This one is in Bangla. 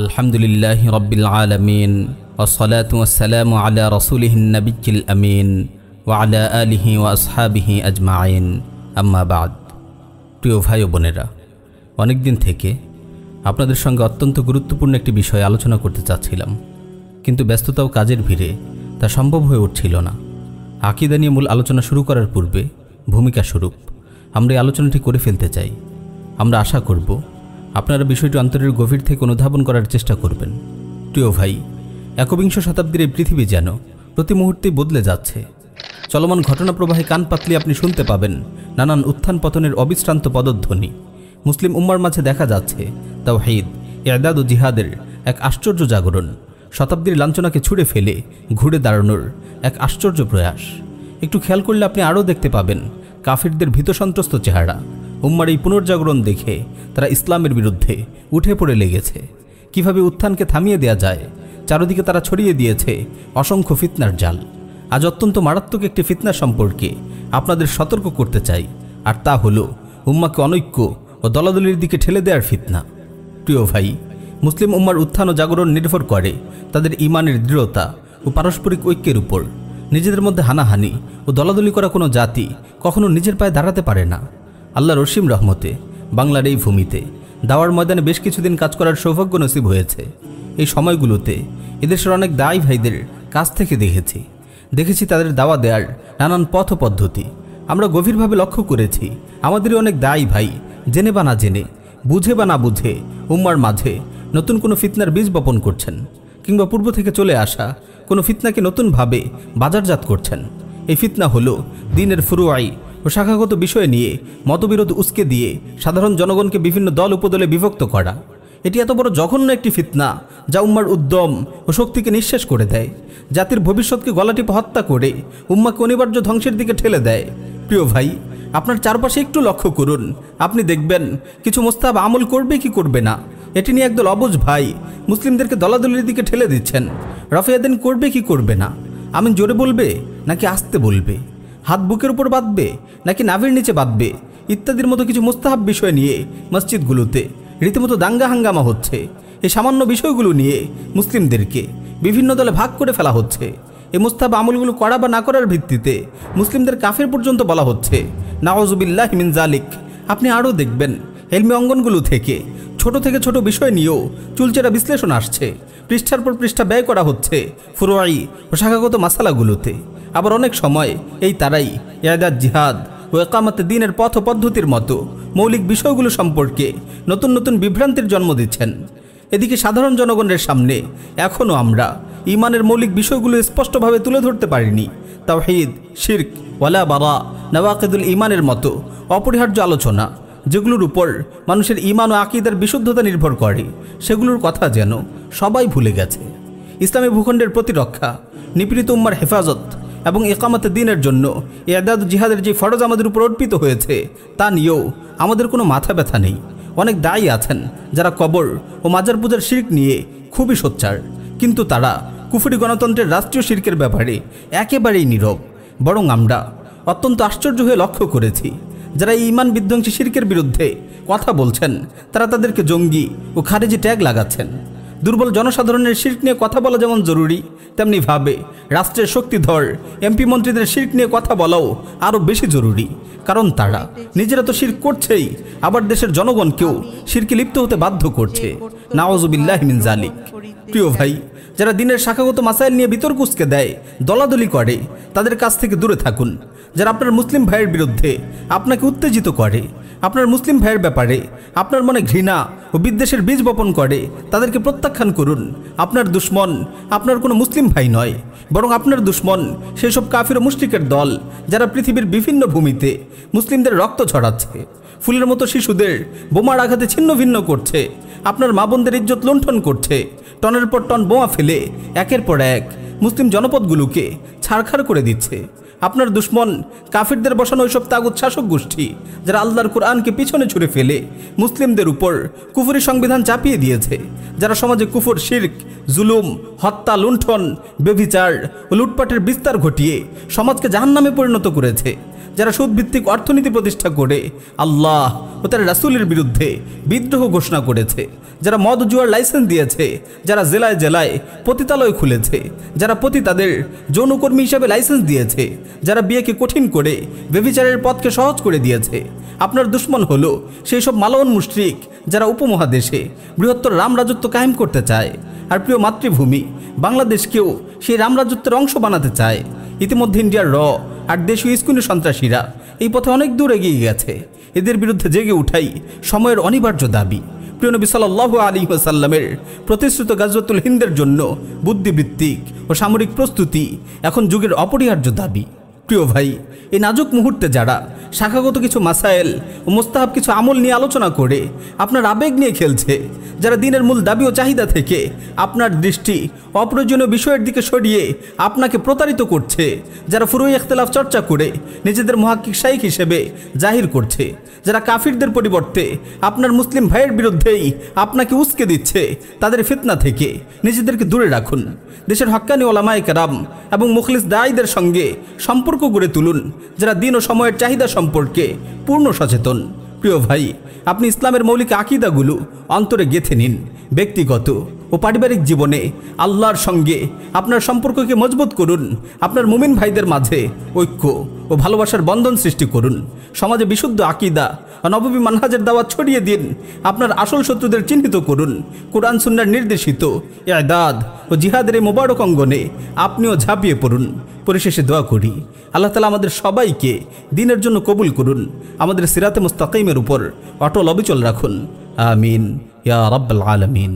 আলহামদুলিল্লাহ রব্বিল আলমিন ওসলাতাম আলা রসুলহিন নবিকিল আমিন ওয়ালা আলিহি ওয়াসহাবিহি আজমাইন। আম্মাবাদ প্রিয় ভাই ও বোনেরা অনেক দিন থেকে আপনাদের সঙ্গে অত্যন্ত গুরুত্বপূর্ণ একটি বিষয় আলোচনা করতে চাচ্ছিলাম, কিন্তু ব্যস্ততাও কাজের ভিড়ে তা সম্ভব হয়ে উঠছিল না। আকিদা নিয়ে মূল আলোচনা শুরু করার পূর্বে ভূমিকা স্বরূপ আমরা এই আলোচনাটি করে ফেলতে চাই। আমরা আশা করব আপনারা বিষয়টি অন্তরের গভীর থেকে অনুধাবন করার চেষ্টা করবেন। প্রিয় ভাই, একবিংশ শতাব্দীর এই পৃথিবী যেন প্রতি মুহূর্তেই বদলে যাচ্ছে। চলমান ঘটনা প্রবাহে কান পাতলে আপনি শুনতে পাবেন নানান উত্থান পতনের অবিশ্রান্ত পদধ্বনি। মুসলিম উম্মার মাঝে দেখা যাচ্ছে তাওহিদ এদাদ ও জিহাদের এক আশ্চর্য জাগরণ। শতাব্দীর লাঞ্ছনাকে ছুঁড়ে ফেলে ঘুরে দাঁড়ানোর এক আশ্চর্য প্রয়াস। একটু খেয়াল করলে আপনি আরও দেখতে পাবেন কাফিরদের ভীতসন্ত্রস্ত চেহারা। উম্মার এই পুনর্জাগরণ দেখে তারা ইসলামের বিরুদ্ধে উঠে পড়ে লেগেছে। কীভাবে উত্থানকে থামিয়ে দেয়া যায়, চারদিকে তারা ছড়িয়ে দিয়েছে অসংখ্য ফিতনার জাল। আজ অত্যন্ত মারাত্মক একটি ফিতনা সম্পর্কে আপনাদের সতর্ক করতে চাই, আর তা হলো উম্মাকে অনৈক্য ও দলাদলির দিকে ঠেলে দেওয়ার ফিতনা। প্রিয় ভাই, মুসলিম উম্মার উত্থান ও জাগরণ নির্ভর করে তাদের ইমানের দৃঢ়তা ও পারস্পরিক ঐক্যের উপর। নিজেদের মধ্যে হানাহানি ও দলাদলি করা কোনো জাতি কখনো নিজের পায়ে দাঁড়াতে পারে না। আল্লাহ রসিম রহমতে, বাংলার এই ভূমিতে, দাওয়ার ময়দানে বেশ কিছুদিন কাজ করার সৌভাগ্য নসিব হয়েছে। এই সময়গুলোতে এদেশের অনেক দায়ী ভাইদের কাছ থেকে দেখেছি। দেখেছি তাদের দাওয়া দেওয়ার নানান পথ পদ্ধতি। আমরা গভীরভাবে লক্ষ্য করেছি, আমাদেরই অনেক দায়ী ভাই জেনে বা না জেনে, বুঝে বা না বুঝে, উম্মার মাঝে নতুন কোনো ফিতনার বীজ বপন করছেন, কিংবা পূর্ব থেকে চলে আসা কোনো ফিতনাকে নতুনভাবে বাজারজাত করছেন। এই ফিতনা হলো দিনের ফুরুয়াই ও শাখাগত বিষয় নিয়ে মতবিরোধ উস্কে দিয়ে সাধারণ জনগণকে বিভিন্ন দল উপদলে বিভক্ত করা। এটি এত বড় জঘন্য একটি ফিতনা যা উম্মার উদ্যম ও শক্তিকে নিঃশেষ করে দেয়। জাতির ভবিষ্যৎকে গলাটিপে হত্যা করে উম্মাকে অনিবার্য ধ্বংসের দিকে ঠেলে দেয়। প্রিয় ভাই, আপনার চারপাশে একটু লক্ষ্য করুন। আপনি দেখবেন কিছু মোস্তাব আমল করবে কি করবে না। এটি নিয়ে একদল অবুজ ভাই মুসলিমদেরকে দলাদলির দিকে ঠেলে দিচ্ছেন। রফিয়াদিন করবে কি করবে না? আমিন জোরে বলবে নাকি আসতে বলবে? হাত বুকের উপর বাঁধবে নাকি নাভির নিচে বাঁধবে? ইত্যাদির মতো কিছু মুস্তাহাব বিষয় নিয়ে মসজিদগুলোতে রীতিমতো দাঙ্গা হাঙ্গামা হচ্ছে। এই সামান্য বিষয়গুলো নিয়ে মুসলিমদেরকে বিভিন্ন দলে ভাগ করে ফেলা হচ্ছে। এই মুস্তাহাব আমলগুলো করা বা না করার ভিত্তিতে মুসলিমদের কাফের পর্যন্ত বলা হচ্ছে। নাওয়াজুবিল্লাহ মিন জালিক আপনি আরও দেখবেন। হেলমি অঙ্গনগুলো থেকে ছোট থেকে ছোট বিষয় নিয়েও চুলচেরা বিশ্লেষণ আসছে। পৃষ্ঠার পর পৃষ্ঠা ব্যয় করা হচ্ছে ফুরোয়াই ও শাখাগত মাসালাগুলোতে। আবার অনেক সময় এই তারাই ইয়াদাত জিহাদ ও একামতে দিনের পথ পদ্ধতির মতো মৌলিক বিষয়গুলো সম্পর্কে নতুন নতুন বিভ্রান্তির জন্ম দিচ্ছেন। এদিকে সাধারণ জনগণের সামনে এখনও আমরা ইমানের মৌলিক বিষয়গুলো স্পষ্টভাবে তুলে ধরতে পারিনি। তাওহিদ, শির্ক, ওয়ালা বাবা নওয়াকিদুল ইমানের মতো অপরিহার্য আলোচনা যেগুলোর উপর মানুষের ইমান ও আকিদার বিশুদ্ধতা নির্ভর করে, সেগুলোর কথা যেন সবাই ভুলে গেছে। ইসলামী ভূখণ্ডের প্রতিরক্ষা, নিপীড়িত উম্মার হেফাজত এবং একামতে দিনের জন্য এদাদ জিহাদের যে ফরজ আমাদের উপর অর্পিত হয়েছে, তা নিয়েও আমাদের কোনো মাথা ব্যথা নেই। অনেক দায়ী আছেন যারা কবর ও মাজার পূজার শির্ক নিয়ে খুবই সোচ্চার। কিন্তু তারা কুফুরি গণতন্ত্রের রাষ্ট্রীয় শির্কের ব্যাপারে একেবারেই নীরব। বরং আমরা অত্যন্ত আশ্চর্য হয়ে লক্ষ্য করেছি যারা ইমান বিধ্বংসী শির্কের বিরুদ্ধে কথা বলছেন, তারা তাদেরকে জঙ্গি ও খারেজি ট্যাগ লাগাচ্ছেন। দুর্বল জনসাধারণের শির্ক নিয়ে কথা বলা যেমন জরুরি, তেমনি ভাবে রাষ্ট্রের শক্তিধর এমপি মন্ত্রীদের শির্ক নিয়ে কথা বলাও আরও বেশি জরুরি, কারণ তারা নিজেরা তো শির্ক করছেই, আবার দেশের জনগণকেও শিরকে লিপ্ত হতে বাধ্য করছে। নাওয়াজুবিল্লাহ মিন জালিক প্রিয় ভাই যারা দিনের শাখাগত মাসাইল নিয়ে বিতর্ক উস্কে দেয়, দলাদলি করে, তাদের কাছ থেকে দূরে থাকুন। যারা আপনার মুসলিম ভাইয়ের বিরুদ্ধে আপনাকে উত্তেজিত করে, আপনার মুসলিম ভাইয়ের ব্যাপারে, আপনার মনে ঘৃণা ও বিদ্বেষের বীজ বপন করে, তাদেরকে প্রত্যাখ্যান করুন। আপনার দুশ্মন আপনার কোনো মুসলিম ভাই নয়, বরং আপনার দুশ্মন সেসব কাফির মুশরিকের দল যারা পৃথিবীর বিভিন্ন ভূমিতে মুসলিমদের রক্ত ছড়াচ্ছে, ফুলের মতো শিশুদের বোমার আঘাতে ছিন্ন ভিন্ন করছে। আপনার মা বোনদের ইজ্জত লুণ্ঠন করছে। টনের পর টন বোমা ফেলে, একের পর এক মুসলিম জনপদগুলোকে ছাড়খাড় করে দিচ্ছে। আপনার দুশ্মন, কাফিরদের বসানো ওইসব তাগুত শাসক গোষ্ঠী, যারা আল্লাহর কোরআনকে পিছনে ছুড়ে ফেলে, মুসলিমদের উপর কুফুরি সংবিধান চাপিয়ে দিয়েছে, যারা সমাজে কুফর, শির্ক, জুলুম, হত্যা, লুণ্ঠন বেভিচার ও লুটপাটের বিস্তার ঘটিয়ে সমাজকে জাহান্নামে পরিণত করেছে। যারা সুদভিত্তিক অর্থনীতি প্রতিষ্ঠা করে, আল্লাহ ও তার রাসুলের বিরুদ্ধে বিদ্রোহ ঘোষণা করেছে। যারা মদ জুয়ার লাইসেন্স দিয়েছে, যারা জেলায় জেলায় পতিতালয় খুলেছে, যারা পতি তাদের যৌনকর্মী হিসাবে লাইসেন্স দিয়েছে, যারা বিয়েকে কঠিন করে বেবিচারের পথকে সহজ করে দিয়েছে। আপনার দুশ্মন হলো সেই সব মালওয়ান মুশরিক যারা উপমহাদেশে বৃহত্তর রাম রাজত্ব কায়েম করতে চায়। আর প্রিয় মাতৃভূমি, বাংলাদেশকেও সেই রাম রাজত্বের অংশ বানাতে চায়। ইতিমধ্যে ইন্ডিয়ার র আর দেশীয় স্কুনি সন্ত্রাসীরা এই পথে অনেক দূর এগিয়ে গেছে। এদের বিরুদ্ধে জেগে উঠাই সময়ের অনিবার্য দাবি। প্রিয় নবী সাল্লাহ আলী সাল্লামের প্রতিশ্রুত গাজওয়াতুল হিন্দের জন্য বুদ্ধিবৃত্তিক ও সামরিক প্রস্তুতি এখন যুগের অপরিহার্য দাবি। প্রিয় ভাই, এই নাজুক মুহূর্তে যারা শাখাগত কিছু মাসায়েল ও মোস্তাহাব কিছু আমল নিয়ে আলোচনা করে আপনার আবেগ নিয়ে খেলছে যারা দিনের মূল দাবি ও চাহিদা থেকে আপনার দৃষ্টি অপ্রয়োজনীয় বিষয়ের দিকে সরিয়ে আপনাকে প্রতারিত করছে, যারা ফুরুই ইখতলাফ চর্চা করে নিজেদের মহাক্কিক শাইক হিসেবে জাহির করছে, যারা কাফিরদের পরিবর্তে আপনার মুসলিম ভাইয়ের বিরুদ্ধেই আপনাকে উস্কে দিচ্ছে, তাদের ফিতনা থেকে নিজেদেরকে দূরে রাখুন। দেশের হক্কানি ওলামায় কারাম এবং মুখলিস দায়ীদের সঙ্গে সম্পর্ক গড়ে তুলুন, যারা দিন ও সময়ের চাহিদা সম্পর্কে পূর্ণ সচেতন। প্রিয় ভাই আপনি ইসলামের মৌলিক আকিদাগুলো অন্তরে গেথে নিন। ব্যক্তিগত ও পারিবারিক জীবনে আল্লাহর সঙ্গে আপনার সম্পর্ককে মজবুত করুন, আপনার মুমিন ভাইদের মাঝে ঐক্য ও ভালোবাসার বন্ধন সৃষ্টি করুন। সমাজে বিশুদ্ধ আকিদা ও নববী মানহাজের দাওয়াত ছড়িয়ে দিন, আপনার আসল শত্রুদের চিহ্নিত করুন। কোরআন সুন্নার নির্দেশিত এদাদ ও জিহাদের এই মোবারক অঙ্গনে আপনিও ঝাঁপিয়ে পড়ুন। পরিশেষে দোয়া করি, আল্লাহ তালা আমাদের সবাইকে দিনের জন্য কবুল করুন, আমাদের সিরাতে মুস্তাকিমের উপর অটল অবিচল রাখুন। আমিন। ইয়া রাব্বাল আলামিন